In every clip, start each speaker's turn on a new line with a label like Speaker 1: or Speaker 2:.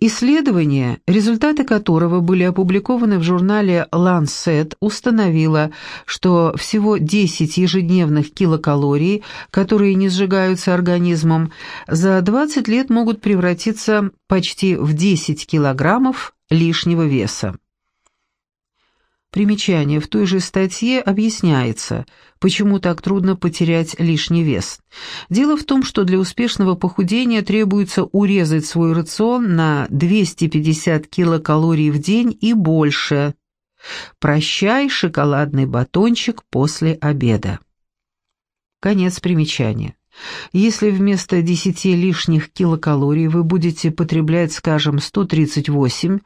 Speaker 1: Исследование, результаты которого были опубликованы в журнале Lancet, установило, что всего 10 ежедневных килокалорий, которые не сжигаются организмом, за 20 лет могут превратиться почти в 10 килограммов лишнего веса. Примечание. В той же статье объясняется, почему так трудно потерять лишний вес. Дело в том, что для успешного похудения требуется урезать свой рацион на 250 килокалорий в день и больше. Прощай шоколадный батончик после обеда. Конец примечания. Если вместо 10 лишних килокалорий вы будете потреблять, скажем, 138,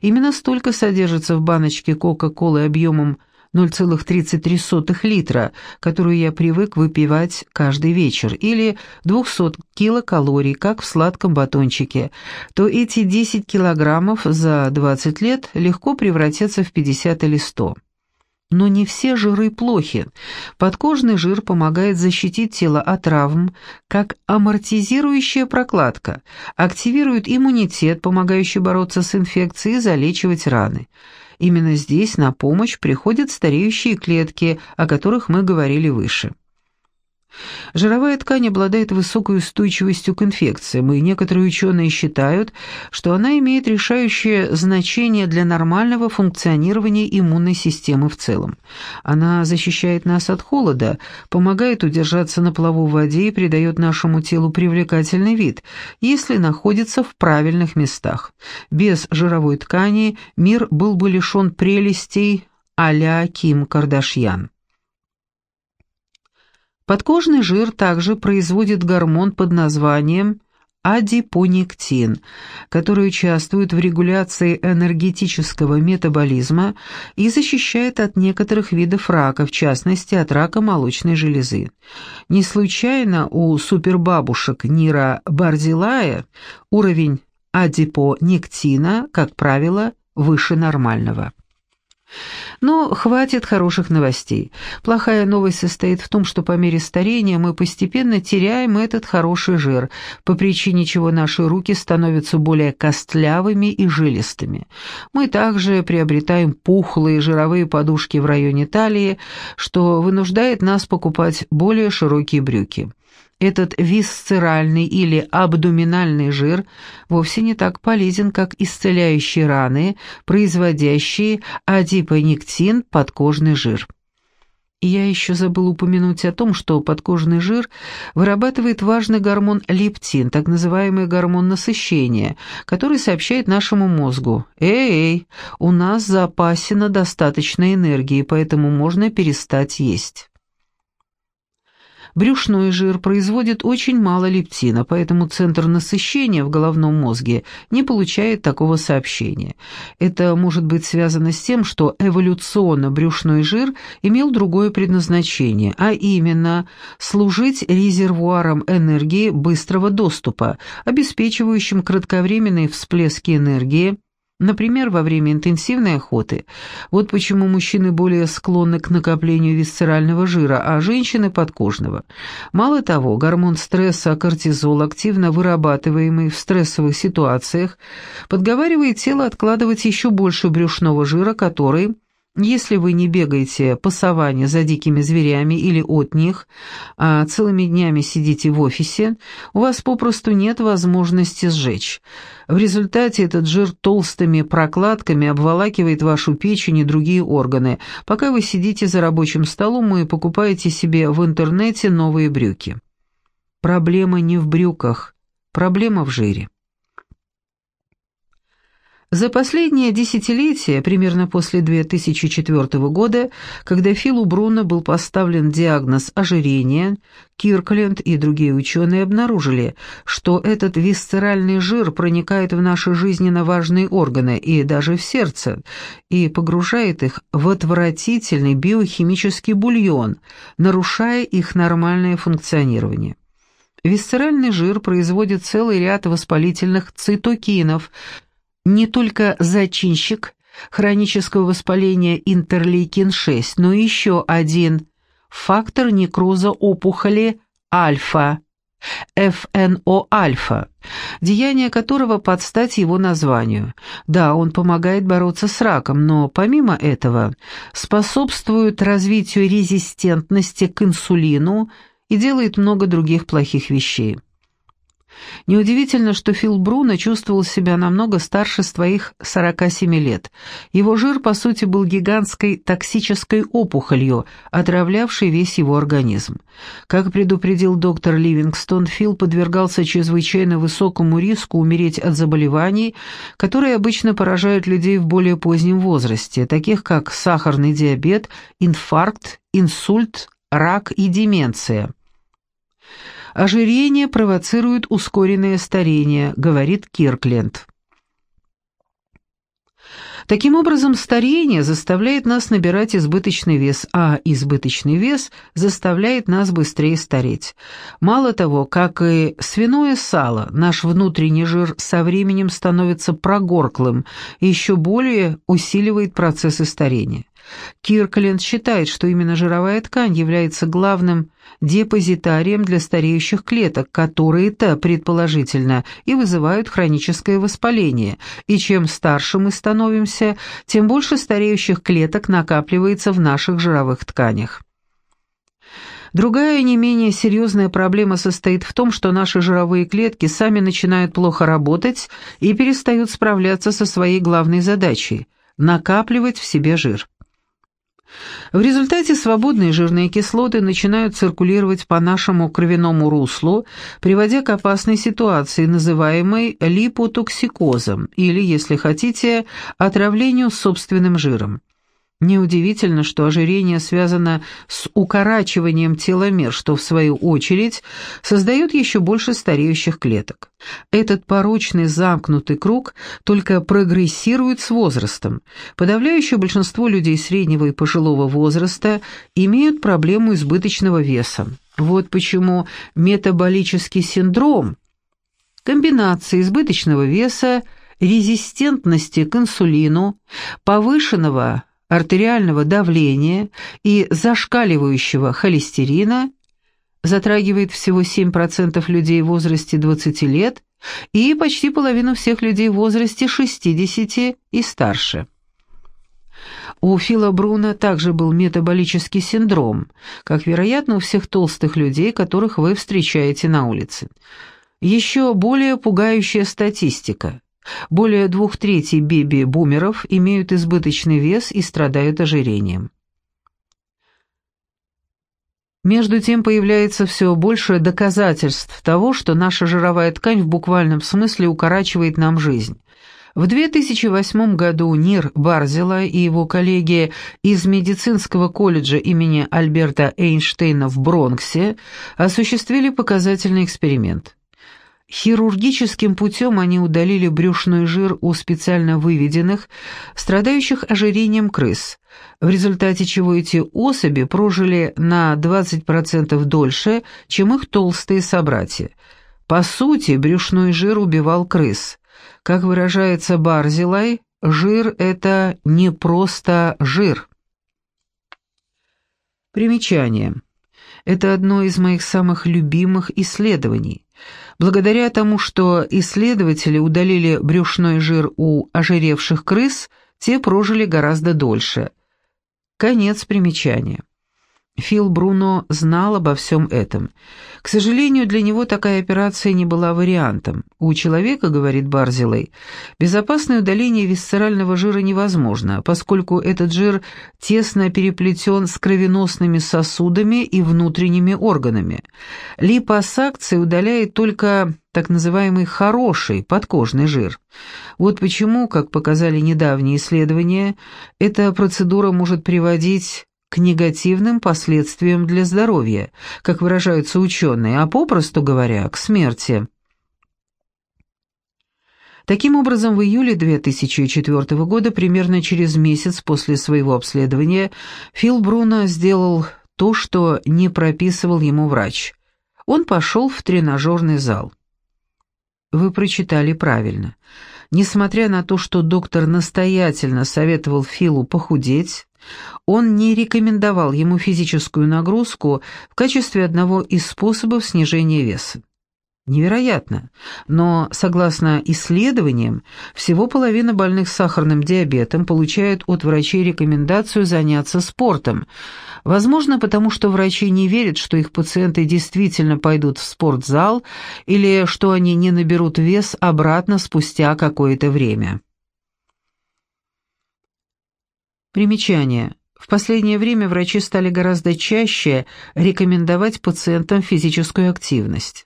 Speaker 1: именно столько содержится в баночке Кока-Колы объемом 0,33 литра, которую я привык выпивать каждый вечер, или 200 килокалорий, как в сладком батончике, то эти 10 килограммов за 20 лет легко превратятся в 50 или 100. Но не все жиры плохи. Подкожный жир помогает защитить тело от травм, как амортизирующая прокладка, активирует иммунитет, помогающий бороться с инфекцией и залечивать раны. Именно здесь на помощь приходят стареющие клетки, о которых мы говорили выше. Жировая ткань обладает высокой устойчивостью к инфекциям, и некоторые ученые считают, что она имеет решающее значение для нормального функционирования иммунной системы в целом. Она защищает нас от холода, помогает удержаться на плаву в воде и придает нашему телу привлекательный вид, если находится в правильных местах. Без жировой ткани мир был бы лишен прелестей а-ля Ким Кардашьян. Подкожный жир также производит гормон под названием адипонектин, который участвует в регуляции энергетического метаболизма и защищает от некоторых видов рака, в частности от рака молочной железы. Не случайно у супербабушек Нира Бардилая уровень адипонектина, как правило, выше нормального. Но хватит хороших новостей. Плохая новость состоит в том, что по мере старения мы постепенно теряем этот хороший жир, по причине чего наши руки становятся более костлявыми и жилистыми. Мы также приобретаем пухлые жировые подушки в районе талии, что вынуждает нас покупать более широкие брюки. Этот висцеральный или абдоминальный жир вовсе не так полезен, как исцеляющие раны, производящие адипонектин, подкожный жир. Я еще забыл упомянуть о том, что подкожный жир вырабатывает важный гормон лептин, так называемый гормон насыщения, который сообщает нашему мозгу «Эй, у нас запасено достаточно энергии, поэтому можно перестать есть». Брюшной жир производит очень мало лептина, поэтому центр насыщения в головном мозге не получает такого сообщения. Это может быть связано с тем, что эволюционно брюшной жир имел другое предназначение, а именно служить резервуаром энергии быстрого доступа, обеспечивающим кратковременные всплески энергии, Например, во время интенсивной охоты. Вот почему мужчины более склонны к накоплению висцерального жира, а женщины – подкожного. Мало того, гормон стресса кортизол, активно вырабатываемый в стрессовых ситуациях, подговаривает тело откладывать еще больше брюшного жира, который – если вы не бегаете по саванне за дикими зверями или от них, а целыми днями сидите в офисе, у вас попросту нет возможности сжечь. В результате этот жир толстыми прокладками обволакивает вашу печень и другие органы, пока вы сидите за рабочим столом и покупаете себе в интернете новые брюки. Проблема не в брюках, проблема в жире. За последнее десятилетие, примерно после 2004 года, когда Филу Бруно был поставлен диагноз ожирения, Киркленд и другие ученые обнаружили, что этот висцеральный жир проникает в наши жизненно важные органы и даже в сердце, и погружает их в отвратительный биохимический бульон, нарушая их нормальное функционирование. Висцеральный жир производит целый ряд воспалительных цитокинов – не только зачинщик хронического воспаления интерлейкин-6, но еще один фактор некроза опухоли альфа, ФНО-альфа, деяние которого под стать его названию. Да, он помогает бороться с раком, но помимо этого способствует развитию резистентности к инсулину и делает много других плохих вещей. Неудивительно, что Фил Бруно чувствовал себя намного старше своих 47 лет. Его жир, по сути, был гигантской токсической опухолью, отравлявшей весь его организм. Как предупредил доктор Ливингстон, Фил подвергался чрезвычайно высокому риску умереть от заболеваний, которые обычно поражают людей в более позднем возрасте, таких как сахарный диабет, инфаркт, инсульт, рак и деменция. Ожирение провоцирует ускоренное старение, говорит Киркленд. Таким образом, старение заставляет нас набирать избыточный вес, а избыточный вес заставляет нас быстрее стареть. Мало того, как и свиное сало, наш внутренний жир со временем становится прогорклым и еще более усиливает процессы старения. Киркленд считает, что именно жировая ткань является главным депозитарием для стареющих клеток, которые-то, предположительно, и вызывают хроническое воспаление, и чем старше мы становимся, тем больше стареющих клеток накапливается в наших жировых тканях. Другая не менее серьезная проблема состоит в том, что наши жировые клетки сами начинают плохо работать и перестают справляться со своей главной задачей – накапливать в себе жир. В результате свободные жирные кислоты начинают циркулировать по нашему кровяному руслу, приводя к опасной ситуации, называемой липотоксикозом, или, если хотите, отравлению собственным жиром. Неудивительно, что ожирение связано с укорачиванием теломер, что в свою очередь создает еще больше стареющих клеток. Этот порочный замкнутый круг только прогрессирует с возрастом. Подавляющее большинство людей среднего и пожилого возраста имеют проблему избыточного веса. Вот почему метаболический синдром – комбинация избыточного веса, резистентности к инсулину, повышенного артериального давления и зашкаливающего холестерина затрагивает всего 7% людей в возрасте 20 лет и почти половину всех людей в возрасте 60 и старше. У Фила Бруна также был метаболический синдром, как, вероятно, у всех толстых людей, которых вы встречаете на улице. Еще более пугающая статистика. Более двух третей беби-бумеров имеют избыточный вес и страдают ожирением. Между тем появляется все больше доказательств того, что наша жировая ткань в буквальном смысле укорачивает нам жизнь. В 2008 году Нир Барзила и его коллеги из медицинского колледжа имени Альберта Эйнштейна в Бронксе осуществили показательный эксперимент. Хирургическим путем они удалили брюшной жир у специально выведенных, страдающих ожирением крыс, в результате чего эти особи прожили на 20% дольше, чем их толстые собратья. По сути, брюшной жир убивал крыс. Как выражается Барзилай, жир – это не просто жир. Примечание. Это одно из моих самых любимых исследований. Благодаря тому, что исследователи удалили брюшной жир у ожиревших крыс, те прожили гораздо дольше. Конец примечания. Фил Бруно знал обо всем этом. К сожалению, для него такая операция не была вариантом. У человека, говорит Барзилей, безопасное удаление висцерального жира невозможно, поскольку этот жир тесно переплетен с кровеносными сосудами и внутренними органами. Липосакция удаляет только так называемый хороший подкожный жир. Вот почему, как показали недавние исследования, эта процедура может приводить к негативным последствиям для здоровья, как выражаются ученые, а попросту говоря, к смерти. Таким образом, в июле 2004 года, примерно через месяц после своего обследования, Фил Бруно сделал то, что не прописывал ему врач. Он пошел в тренажерный зал. Вы прочитали правильно. Несмотря на то, что доктор настоятельно советовал Филу похудеть, он не рекомендовал ему физическую нагрузку в качестве одного из способов снижения веса. Невероятно. Но, согласно исследованиям, всего половина больных с сахарным диабетом получают от врачей рекомендацию заняться спортом. Возможно, потому что врачи не верят, что их пациенты действительно пойдут в спортзал или что они не наберут вес обратно спустя какое-то время. Примечание. В последнее время врачи стали гораздо чаще рекомендовать пациентам физическую активность.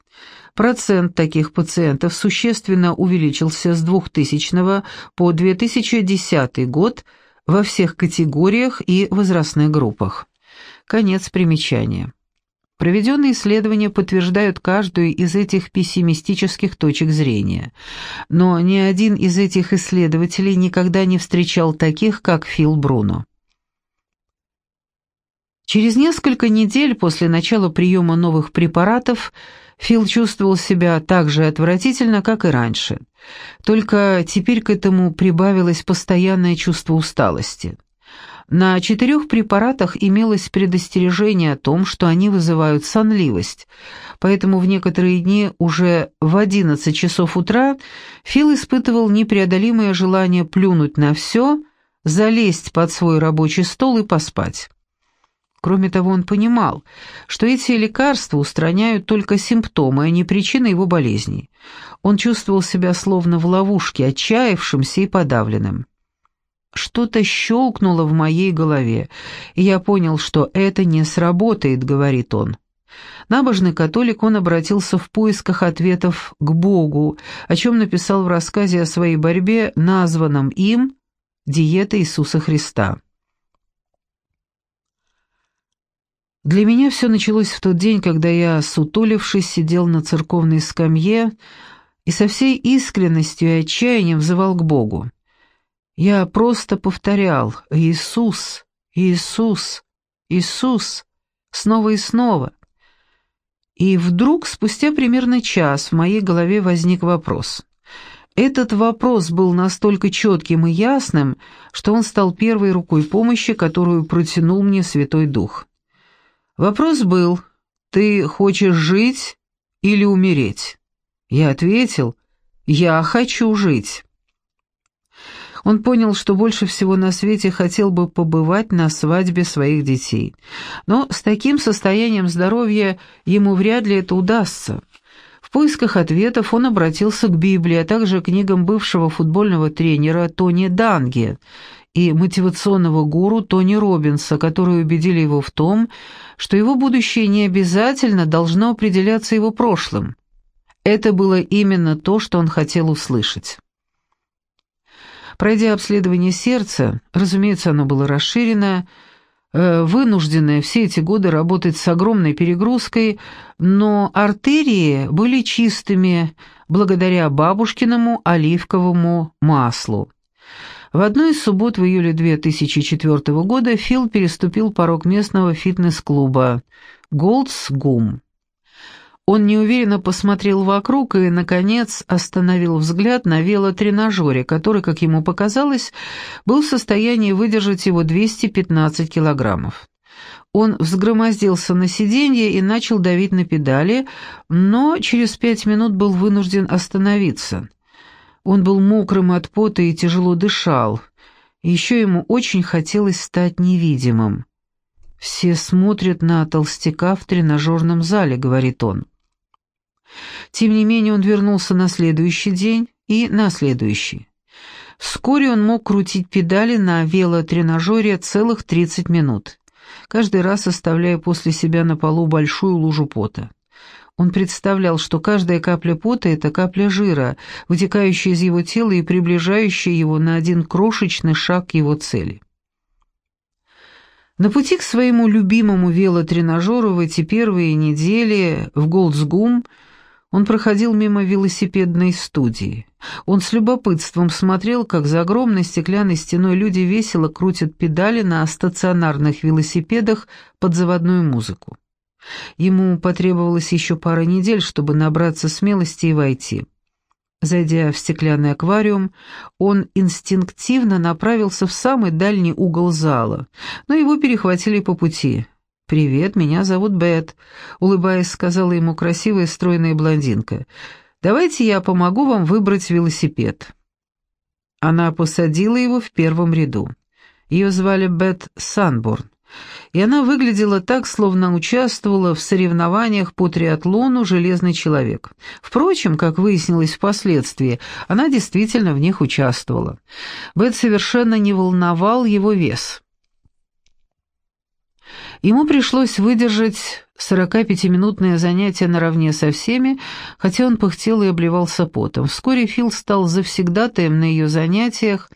Speaker 1: Процент таких пациентов существенно увеличился с 2000 по 2010 год во всех категориях и возрастных группах. Конец примечания. Проведенные исследования подтверждают каждую из этих пессимистических точек зрения, но ни один из этих исследователей никогда не встречал таких, как Фил Бруно. Через несколько недель после начала приема новых препаратов Фил чувствовал себя так же отвратительно, как и раньше. Только теперь к этому прибавилось постоянное чувство усталости. На четырех препаратах имелось предостережение о том, что они вызывают сонливость, поэтому в некоторые дни уже в 11 часов утра Фил испытывал непреодолимое желание плюнуть на все, залезть под свой рабочий стол и поспать. Кроме того, он понимал, что эти лекарства устраняют только симптомы, а не причины его болезней. Он чувствовал себя словно в ловушке, отчаявшимся и подавленным. «Что-то щелкнуло в моей голове, и я понял, что это не сработает», — говорит он. Набожный католик, он обратился в поисках ответов к Богу, о чем написал в рассказе о своей борьбе, названном им «Диета Иисуса Христа». Для меня все началось в тот день, когда я, сутулившись, сидел на церковной скамье и со всей искренностью и отчаянием взывал к Богу. Я просто повторял «Иисус, Иисус, Иисус» снова и снова. И вдруг, спустя примерно час, в моей голове возник вопрос. Этот вопрос был настолько четким и ясным, что он стал первой рукой помощи, которую протянул мне Святой Дух. Вопрос был, ты хочешь жить или умереть? Я ответил, я хочу жить. Он понял, что больше всего на свете хотел бы побывать на свадьбе своих детей. Но с таким состоянием здоровья ему вряд ли это удастся. В поисках ответов он обратился к Библии, а также книгам бывшего футбольного тренера Тони Данге и мотивационного гуру Тони Робинса, которые убедили его в том, что его будущее не обязательно должно определяться его прошлым. Это было именно то, что он хотел услышать. Пройдя обследование сердца, разумеется, оно было расширено, э, вынужденное все эти годы работать с огромной перегрузкой, но артерии были чистыми благодаря бабушкиному оливковому маслу. В одну из суббот в июле 2004 года Фил переступил порог местного фитнес-клуба «Голдс Гум». Он неуверенно посмотрел вокруг и, наконец, остановил взгляд на велотренажере, который, как ему показалось, был в состоянии выдержать его 215 килограммов. Он взгромоздился на сиденье и начал давить на педали, но через пять минут был вынужден остановиться – он был мокрым от пота и тяжело дышал. Еще ему очень хотелось стать невидимым. «Все смотрят на толстяка в тренажерном зале», — говорит он. Тем не менее он вернулся на следующий день и на следующий. Вскоре он мог крутить педали на велотренажере целых 30 минут, каждый раз оставляя после себя на полу большую лужу пота. Он представлял, что каждая капля пота — это капля жира, вытекающая из его тела и приближающая его на один крошечный шаг к его цели. На пути к своему любимому велотренажеру в эти первые недели в Голдсгум он проходил мимо велосипедной студии. Он с любопытством смотрел, как за огромной стеклянной стеной люди весело крутят педали на стационарных велосипедах под заводную музыку. Ему потребовалось еще пара недель, чтобы набраться смелости и войти. Зайдя в стеклянный аквариум, он инстинктивно направился в самый дальний угол зала, но его перехватили по пути. «Привет, меня зовут Бет», — улыбаясь, сказала ему красивая стройная блондинка. «Давайте я помогу вам выбрать велосипед». Она посадила его в первом ряду. Ее звали Бет Санборн, и она выглядела так, словно участвовала в соревнованиях по триатлону «Железный человек». Впрочем, как выяснилось впоследствии, она действительно в них участвовала. Бет совершенно не волновал его вес. Ему пришлось выдержать 45-минутное занятие наравне со всеми, хотя он пыхтел и обливался потом. Вскоре Фил стал завсегдатаем на ее занятиях,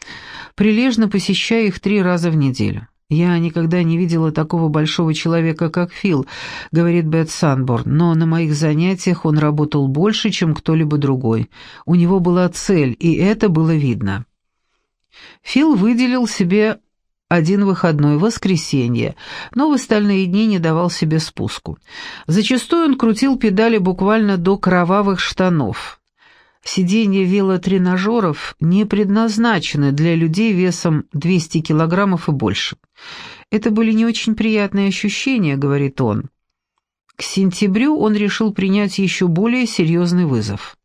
Speaker 1: прилежно посещая их три раза в неделю. «Я никогда не видела такого большого человека, как Фил», — говорит Бет Санборн, «но на моих занятиях он работал больше, чем кто-либо другой. У него была цель, и это было видно». Фил выделил себе один выходной, воскресенье, но в остальные дни не давал себе спуску. Зачастую он крутил педали буквально до кровавых штанов. Сиденья велотренажеров не предназначены для людей весом 200 килограммов и больше. Это были не очень приятные ощущения, говорит он. К сентябрю он решил принять еще более серьезный вызов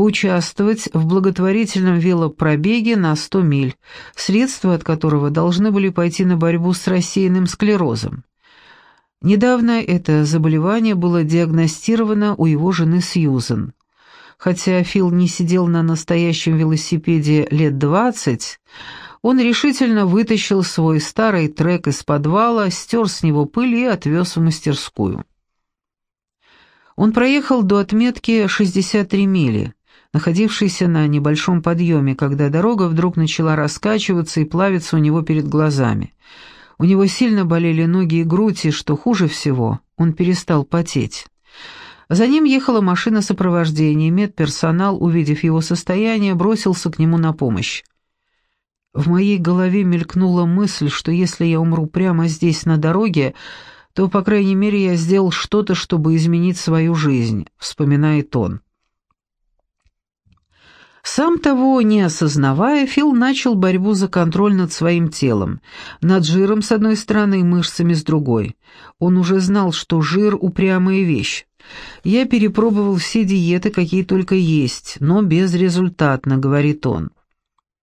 Speaker 1: поучаствовать в благотворительном велопробеге на 100 миль, средства от которого должны были пойти на борьбу с рассеянным склерозом. Недавно это заболевание было диагностировано у его жены Сьюзен. Хотя Фил не сидел на настоящем велосипеде лет двадцать, он решительно вытащил свой старый трек из подвала, стер с него пыль и отвез в мастерскую. Он проехал до отметки 63 мили, находившийся на небольшом подъеме, когда дорога вдруг начала раскачиваться и плавиться у него перед глазами. У него сильно болели ноги и грудь, и, что хуже всего, он перестал потеть. За ним ехала машина сопровождения, медперсонал, увидев его состояние, бросился к нему на помощь. В моей голове мелькнула мысль, что если я умру прямо здесь, на дороге, то, по крайней мере, я сделал что-то, чтобы изменить свою жизнь, вспоминает он. Сам того не осознавая, Фил начал борьбу за контроль над своим телом, над жиром с одной стороны и мышцами с другой. Он уже знал, что жир – упрямая вещь. «Я перепробовал все диеты, какие только есть, но безрезультатно», – говорит он.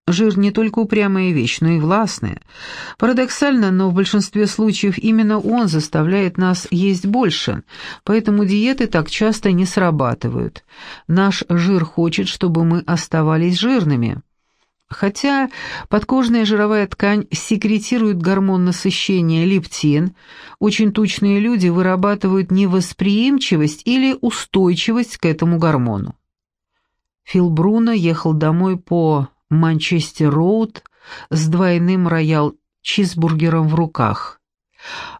Speaker 1: Жир не только упрямая вещь, но и властная. Парадоксально, но в большинстве случаев именно он заставляет нас есть больше, поэтому диеты так часто не срабатывают. Наш жир хочет, чтобы мы оставались жирными. Хотя подкожная жировая ткань секретирует гормон насыщения лептин, очень тучные люди вырабатывают невосприимчивость или устойчивость к этому гормону. Фил Бруно ехал домой по Манчестер-Роуд с двойным роял-чизбургером в руках,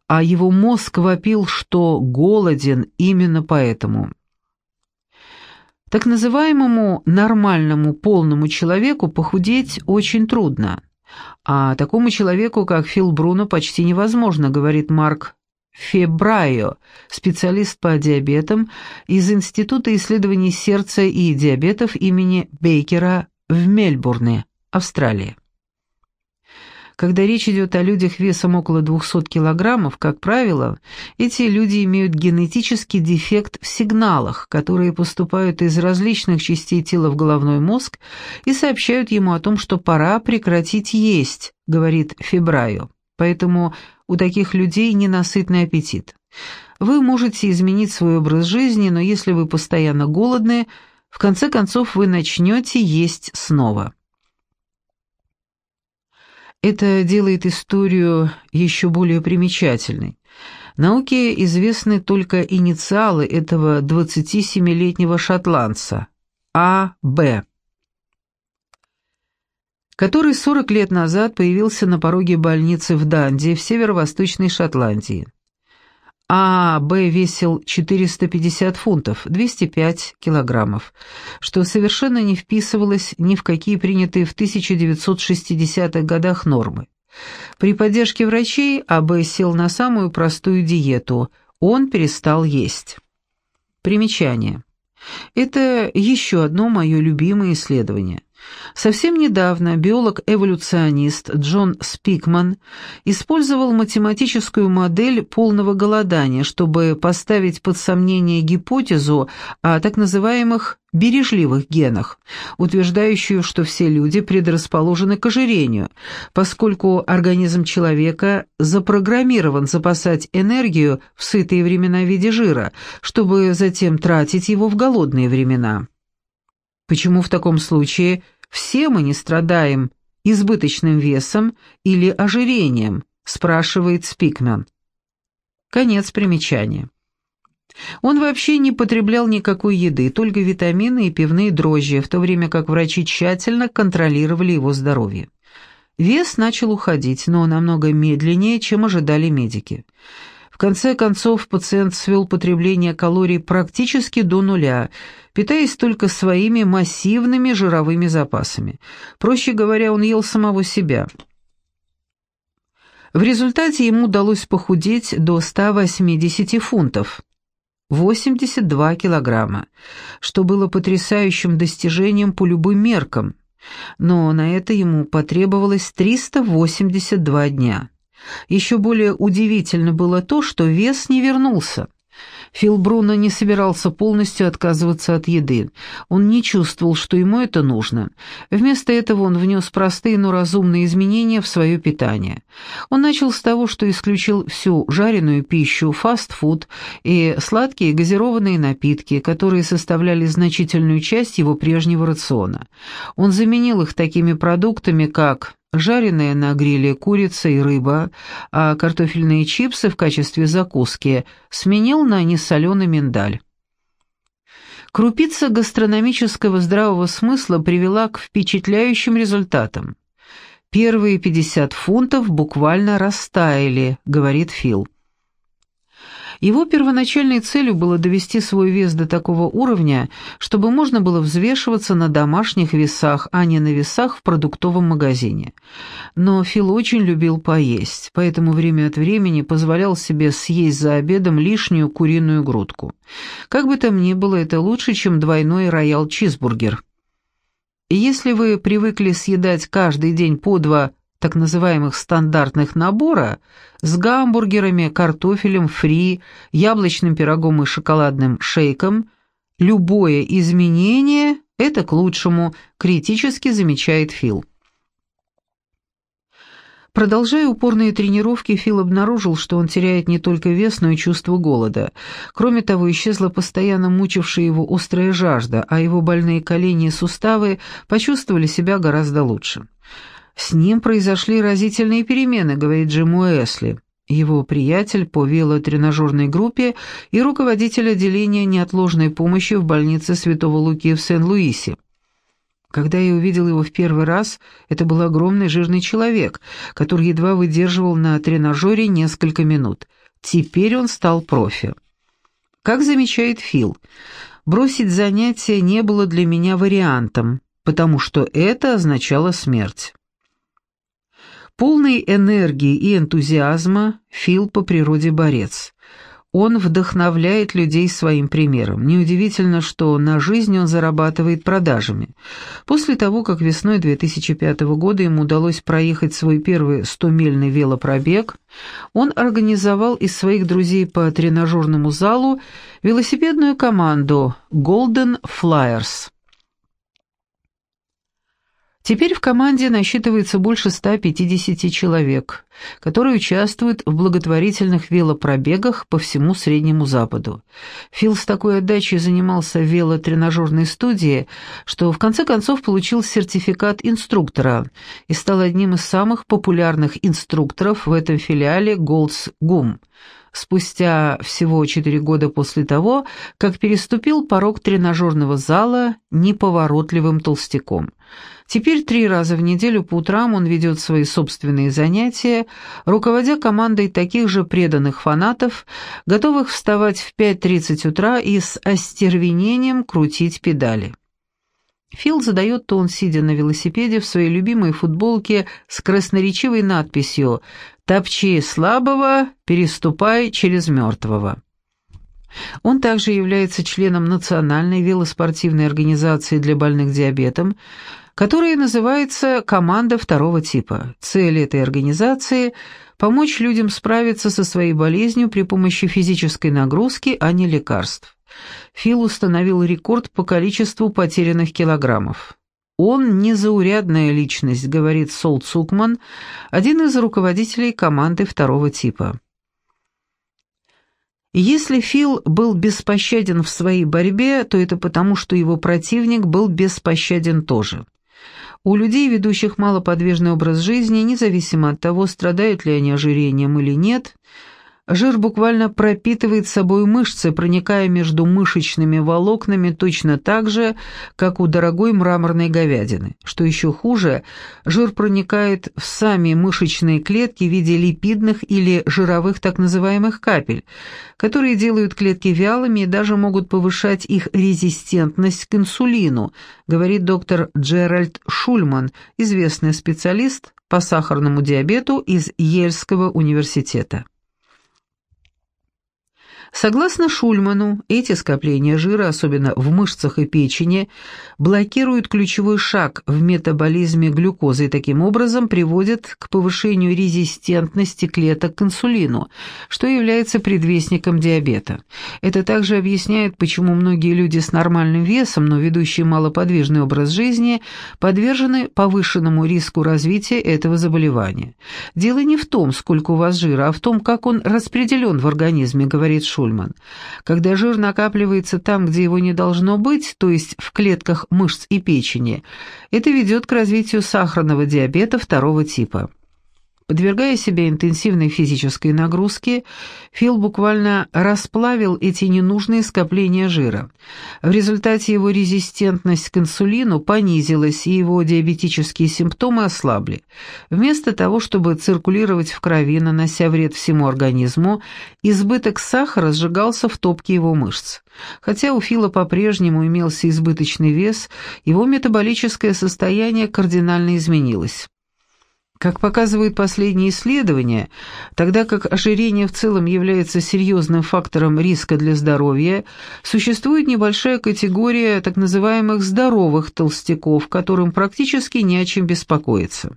Speaker 1: а его мозг вопил, что голоден именно поэтому. Так называемому нормальному полному человеку похудеть очень трудно, а такому человеку, как Фил Бруно, почти невозможно, говорит Марк Фебрайо, специалист по диабетам из Института исследований сердца и диабетов имени Бейкера в Мельбурне, Австралия. Когда речь идет о людях весом около 200 килограммов, как правило, эти люди имеют генетический дефект в сигналах, которые поступают из различных частей тела в головной мозг и сообщают ему о том, что пора прекратить есть, говорит Фебрайо. Поэтому у таких людей ненасытный аппетит. Вы можете изменить свой образ жизни, но если вы постоянно голодны – в конце концов вы начнете есть снова. Это делает историю еще более примечательной. Науке известны только инициалы этого 27-летнего шотландца – А.Б., который 40 лет назад появился на пороге больницы в Данди в северо-восточной Шотландии. А Б весил 450 фунтов, 205 килограммов, что совершенно не вписывалось ни в какие принятые в 1960-х годах нормы. При поддержке врачей А.Б. сел на самую простую диету, он перестал есть. Примечание. Это еще одно мое любимое исследование – Совсем недавно биолог-эволюционист Джон Спикман использовал математическую модель полного голодания, чтобы поставить под сомнение гипотезу о так называемых бережливых генах, утверждающую, что все люди предрасположены к ожирению, поскольку организм человека запрограммирован запасать энергию в сытые времена в виде жира, чтобы затем тратить его в голодные времена. Почему в таком случае все мы не страдаем избыточным весом или ожирением, спрашивает Спикман. Конец примечания. Он вообще не потреблял никакой еды, только витамины и пивные дрожжи, в то время как врачи тщательно контролировали его здоровье. Вес начал уходить, но намного медленнее, чем ожидали медики. В конце концов, пациент свел потребление калорий практически до нуля, питаясь только своими массивными жировыми запасами. Проще говоря, он ел самого себя. В результате ему удалось похудеть до 180 фунтов, 82 килограмма, что было потрясающим достижением по любым меркам, но на это ему потребовалось 382 дня. Еще более удивительно было то, что вес не вернулся. Фил Бруно не собирался полностью отказываться от еды. Он не чувствовал, что ему это нужно. Вместо этого он внес простые, но разумные изменения в свое питание. Он начал с того, что исключил всю жареную пищу, фастфуд и сладкие газированные напитки, которые составляли значительную часть его прежнего рациона. Он заменил их такими продуктами, как жареная на гриле курица и рыба, а картофельные чипсы в качестве закуски сменил на несоленый миндаль. Крупица гастрономического здравого смысла привела к впечатляющим результатам. «Первые 50 фунтов буквально растаяли», — говорит Фил. Его первоначальной целью было довести свой вес до такого уровня, чтобы можно было взвешиваться на домашних весах, а не на весах в продуктовом магазине. Но Фил очень любил поесть, поэтому время от времени позволял себе съесть за обедом лишнюю куриную грудку. Как бы там ни было, это лучше, чем двойной роял-чизбургер. Если вы привыкли съедать каждый день по два так называемых стандартных набора с гамбургерами, картофелем фри, яблочным пирогом и шоколадным шейком, любое изменение – это к лучшему, критически замечает Фил. Продолжая упорные тренировки, Фил обнаружил, что он теряет не только вес, но и чувство голода. Кроме того, исчезла постоянно мучившая его острая жажда, а его больные колени и суставы почувствовали себя гораздо лучше. С ним произошли разительные перемены, говорит Джим Уэсли, его приятель по велотренажерной группе и руководитель отделения неотложной помощи в больнице Святого Луки в Сен-Луисе. Когда я увидел его в первый раз, это был огромный жирный человек, который едва выдерживал на тренажере несколько минут. Теперь он стал профи. Как замечает Фил, бросить занятия не было для меня вариантом, потому что это означало смерть. Полный энергии и энтузиазма, Фил по природе борец. Он вдохновляет людей своим примером. Неудивительно, что на жизнь он зарабатывает продажами. После того, как весной 2005 года ему удалось проехать свой первый 100-мильный велопробег, он организовал из своих друзей по тренажерному залу велосипедную команду «Golden Flyers». Теперь в команде насчитывается больше 150 человек, которые участвуют в благотворительных велопробегах по всему Среднему Западу. Фил с такой отдачей занимался в велотренажерной студии, что в конце концов получил сертификат инструктора и стал одним из самых популярных инструкторов в этом филиале Gold's Gum спустя всего четыре года после того, как переступил порог тренажерного зала неповоротливым толстяком. Теперь три раза в неделю по утрам он ведет свои собственные занятия, руководя командой таких же преданных фанатов, готовых вставать в 5.30 утра и с остервенением крутить педали. Фил задает тон, сидя на велосипеде в своей любимой футболке с красноречивой надписью «Топчи слабого, переступай через мертвого». Он также является членом Национальной велоспортивной организации для больных диабетом, которая называется «Команда второго типа». Цель этой организации – помочь людям справиться со своей болезнью при помощи физической нагрузки, а не лекарств. Фил установил рекорд по количеству потерянных килограммов. «Он незаурядная личность», — говорит Сол Цукман, один из руководителей команды второго типа. Если Фил был беспощаден в своей борьбе, то это потому, что его противник был беспощаден тоже. У людей, ведущих малоподвижный образ жизни, независимо от того, страдают ли они ожирением или нет, Жир буквально пропитывает собой мышцы, проникая между мышечными волокнами точно так же, как у дорогой мраморной говядины. Что еще хуже, жир проникает в сами мышечные клетки в виде липидных или жировых так называемых капель, которые делают клетки вялыми и даже могут повышать их резистентность к инсулину, говорит доктор Джеральд Шульман, известный специалист по сахарному диабету из Ельского университета. Согласно Шульману, эти скопления жира, особенно в мышцах и печени, блокируют ключевой шаг в метаболизме глюкозы и таким образом приводят к повышению резистентности клеток к инсулину, что является предвестником диабета. Это также объясняет, почему многие люди с нормальным весом, но ведущие малоподвижный образ жизни, подвержены повышенному риску развития этого заболевания. Дело не в том, сколько у вас жира, а в том, как он распределен в организме, говорит Шульман. Шульман. Когда жир накапливается там, где его не должно быть, то есть в клетках мышц и печени, это ведет к развитию сахарного диабета второго типа. Подвергая себя интенсивной физической нагрузке, Фил буквально расплавил эти ненужные скопления жира. В результате его резистентность к инсулину понизилась, и его диабетические симптомы ослабли. Вместо того, чтобы циркулировать в крови, нанося вред всему организму, избыток сахара сжигался в топке его мышц. Хотя у Фила по-прежнему имелся избыточный вес, его метаболическое состояние кардинально изменилось. Как показывают последние исследования, тогда как ожирение в целом является серьезным фактором риска для здоровья, существует небольшая категория так называемых здоровых толстяков, которым практически не о чем беспокоиться.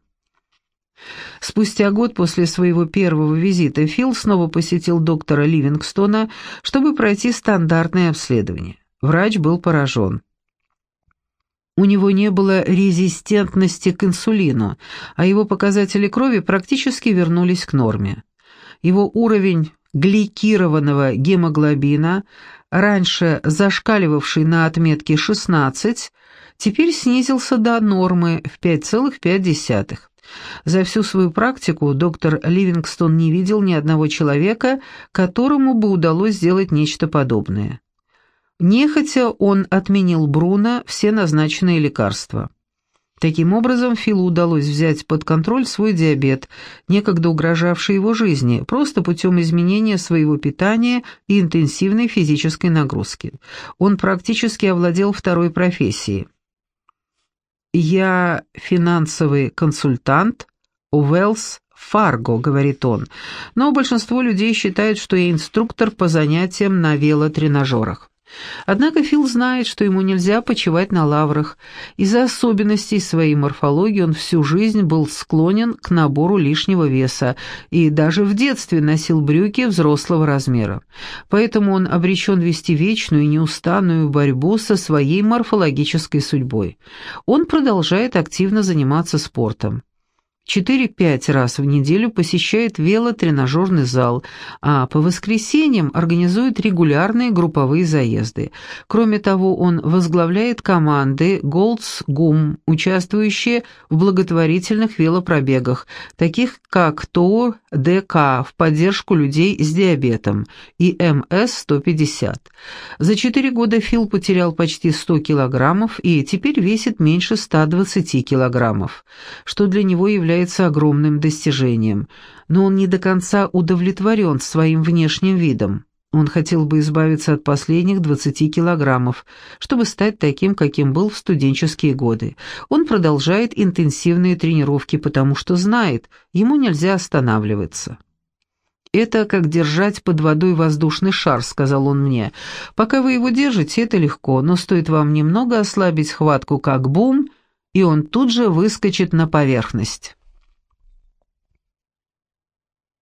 Speaker 1: Спустя год после своего первого визита Фил снова посетил доктора Ливингстона, чтобы пройти стандартное обследование. Врач был поражен. У него не было резистентности к инсулину, а его показатели крови практически вернулись к норме. Его уровень гликированного гемоглобина, раньше зашкаливавший на отметке 16, теперь снизился до нормы в 5,5. За всю свою практику доктор Ливингстон не видел ни одного человека, которому бы удалось сделать нечто подобное. Нехотя он отменил Бруно все назначенные лекарства. Таким образом, Филу удалось взять под контроль свой диабет, некогда угрожавший его жизни, просто путем изменения своего питания и интенсивной физической нагрузки. Он практически овладел второй профессией. «Я финансовый консультант Уэллс Фарго», — говорит он, но большинство людей считают, что я инструктор по занятиям на велотренажерах. Однако Фил знает, что ему нельзя почивать на лаврах. Из-за особенностей своей морфологии он всю жизнь был склонен к набору лишнего веса и даже в детстве носил брюки взрослого размера. Поэтому он обречен вести вечную и неустанную борьбу со своей морфологической судьбой. Он продолжает активно заниматься спортом. 4-5 раз в неделю посещает велотренажерный зал, а по воскресеньям организует регулярные групповые заезды. Кроме того, он возглавляет команды «Голдс Гум», участвующие в благотворительных велопробегах, таких как ТО ДК в поддержку людей с диабетом и МС-150. За 4 года Фил потерял почти 100 килограммов и теперь весит меньше 120 килограммов, что для него является огромным достижением, но он не до конца удовлетворен своим внешним видом. Он хотел бы избавиться от последних 20 килограммов, чтобы стать таким, каким был в студенческие годы. Он продолжает интенсивные тренировки, потому что знает, ему нельзя останавливаться. «Это как держать под водой воздушный шар», — сказал он мне. «Пока вы его держите, это легко, но стоит вам немного ослабить хватку, как бум, и он тут же выскочит на поверхность».